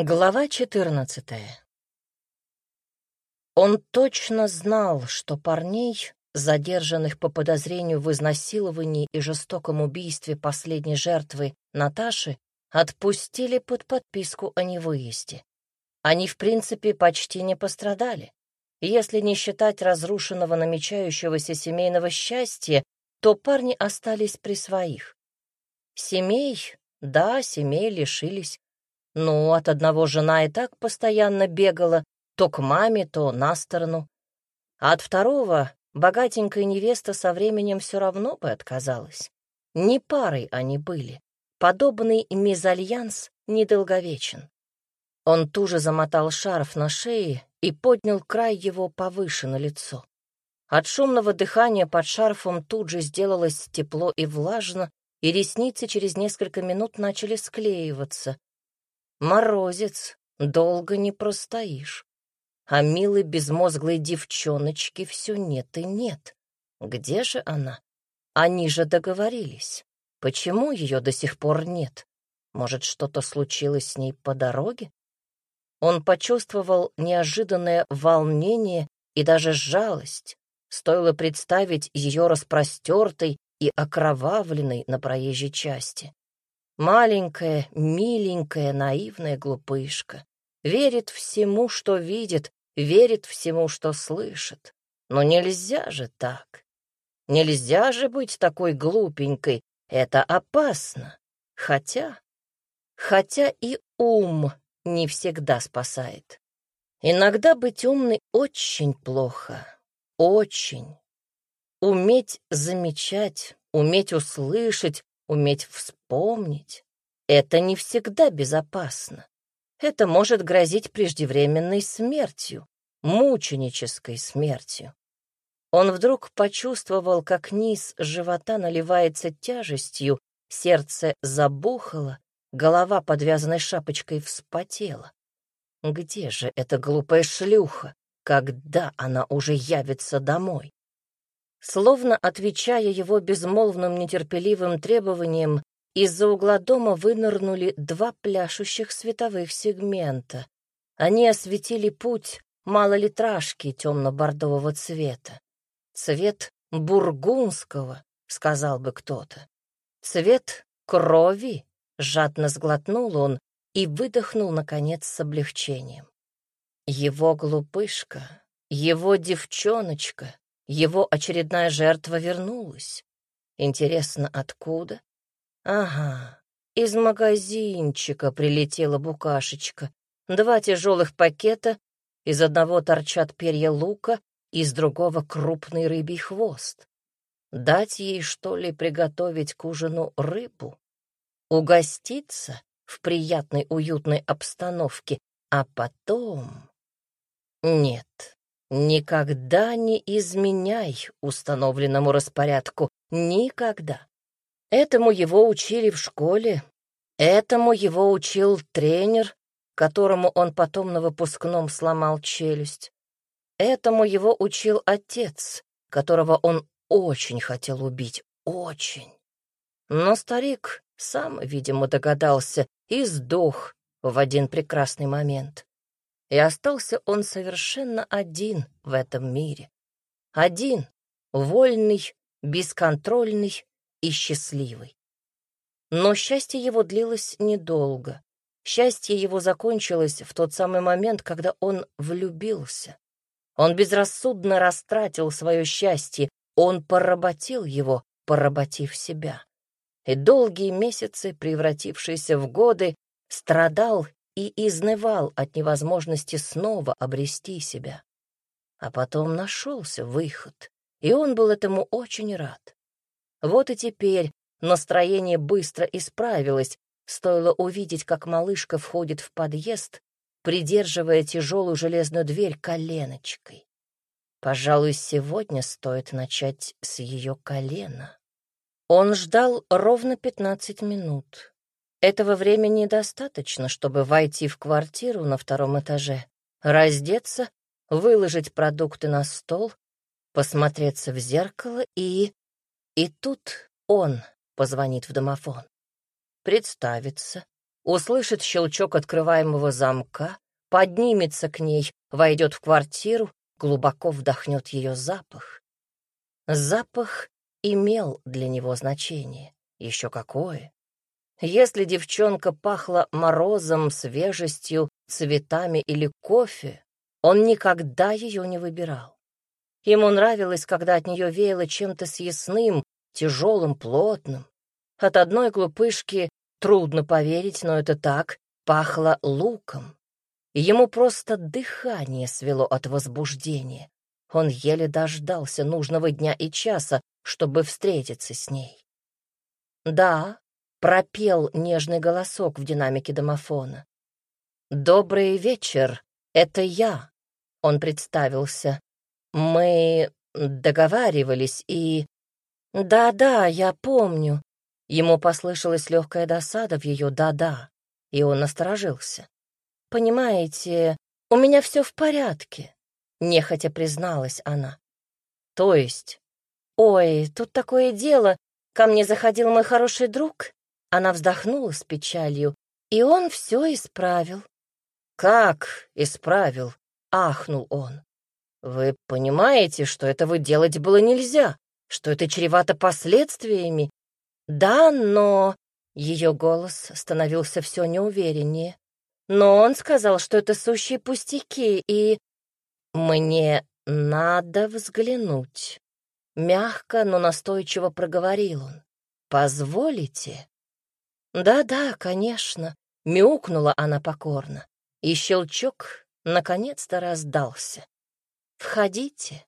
Глава 14 Он точно знал, что парней, задержанных по подозрению в изнасиловании и жестоком убийстве последней жертвы Наташи, отпустили под подписку о невыезде. Они, в принципе, почти не пострадали. Если не считать разрушенного намечающегося семейного счастья, то парни остались при своих. Семей, да, семей лишились, ну, от одного жена и так постоянно бегала, то к маме, то на сторону. А от второго богатенькая невеста со временем все равно бы отказалась. Не парой они были. Подобный мезальянс недолговечен. Он туже замотал шарф на шее и поднял край его повыше на лицо. От шумного дыхания под шарфом тут же сделалось тепло и влажно, и ресницы через несколько минут начали склеиваться, Морозец, долго не простоишь. А милой безмозглой девчоночки все нет и нет. Где же она? Они же договорились. Почему ее до сих пор нет? Может, что-то случилось с ней по дороге? Он почувствовал неожиданное волнение и даже жалость. Стоило представить ее распростертой и окровавленной на проезжей части. Маленькая, миленькая, наивная глупышка. Верит всему, что видит, верит всему, что слышит. Но нельзя же так. Нельзя же быть такой глупенькой. Это опасно. Хотя... Хотя и ум не всегда спасает. Иногда быть умной очень плохо. Очень. Уметь замечать, уметь услышать, уметь вспомнить. Это не всегда безопасно. Это может грозить преждевременной смертью, мученической смертью. Он вдруг почувствовал, как низ живота наливается тяжестью, сердце забухало, голова, подвязанной шапочкой, вспотела. Где же эта глупая шлюха? Когда она уже явится домой? Словно отвечая его безмолвным нетерпеливым требованиям, из-за угла дома вынырнули два пляшущих световых сегмента. Они осветили путь малолитражки темно-бордового цвета. Цвет бургундского, сказал бы кто-то. Цвет крови, жадно сглотнул он и выдохнул, наконец, с облегчением. Его глупышка, его девчоночка, его очередная жертва вернулась. Интересно, откуда? Ага, из магазинчика прилетела букашечка. Два тяжелых пакета, из одного торчат перья лука, из другого крупный рыбий хвост. Дать ей, что ли, приготовить к ужину рыбу? Угоститься в приятной уютной обстановке, а потом... Нет, Никогда не изменяй установленному распорядку. Никогда. Этому его учили в школе. Этому его учил тренер, которому он потом на выпускном сломал челюсть. Этому его учил отец, которого он очень хотел убить. Очень. Но старик сам, видимо, догадался и сдох в один прекрасный момент. И остался он совершенно один в этом мире. Один, вольный, бесконтрольный и счастливый. Но счастье его длилось недолго. Счастье его закончилось в тот самый момент, когда он влюбился. Он безрассудно растратил свое счастье, он поработил его, поработив себя. И долгие месяцы, превратившиеся в годы, страдал и изнывал от невозможности снова обрести себя. А потом нашелся выход, и он был этому очень рад. Вот и теперь настроение быстро исправилось, стоило увидеть, как малышка входит в подъезд, придерживая тяжелую железную дверь коленочкой. Пожалуй, сегодня стоит начать с ее колена. Он ждал ровно пятнадцать минут. Этого времени достаточно, чтобы войти в квартиру на втором этаже, раздеться, выложить продукты на стол, посмотреться в зеркало и... И тут он позвонит в домофон. Представиться, услышит щелчок открываемого замка, поднимется к ней, войдет в квартиру, глубоко вдохнет ее запах. Запах имел для него значение. Еще какое! Если девчонка пахла морозом, свежестью, цветами или кофе, он никогда ее не выбирал. Ему нравилось, когда от нее веяло чем-то съестным, тяжелым, плотным. От одной глупышки трудно поверить, но это так, пахло луком. Ему просто дыхание свело от возбуждения. Он еле дождался нужного дня и часа, чтобы встретиться с ней. Да, пропел нежный голосок в динамике домофона. «Добрый вечер, это я», — он представился. «Мы договаривались и...» «Да-да, я помню». Ему послышалась легкая досада в ее «да-да», и он насторожился. «Понимаете, у меня все в порядке», — нехотя призналась она. «То есть?» «Ой, тут такое дело. Ко мне заходил мой хороший друг». Она вздохнула с печалью, и он все исправил. «Как исправил?» — ахнул он. «Вы понимаете, что этого делать было нельзя, что это чревато последствиями?» «Да, но...» — ее голос становился все неувереннее. «Но он сказал, что это сущие пустяки, и...» «Мне надо взглянуть». Мягко, но настойчиво проговорил он. «Позволите?» «Да-да, конечно», — мяукнула она покорно и щелчок наконец-то раздался. «Входите».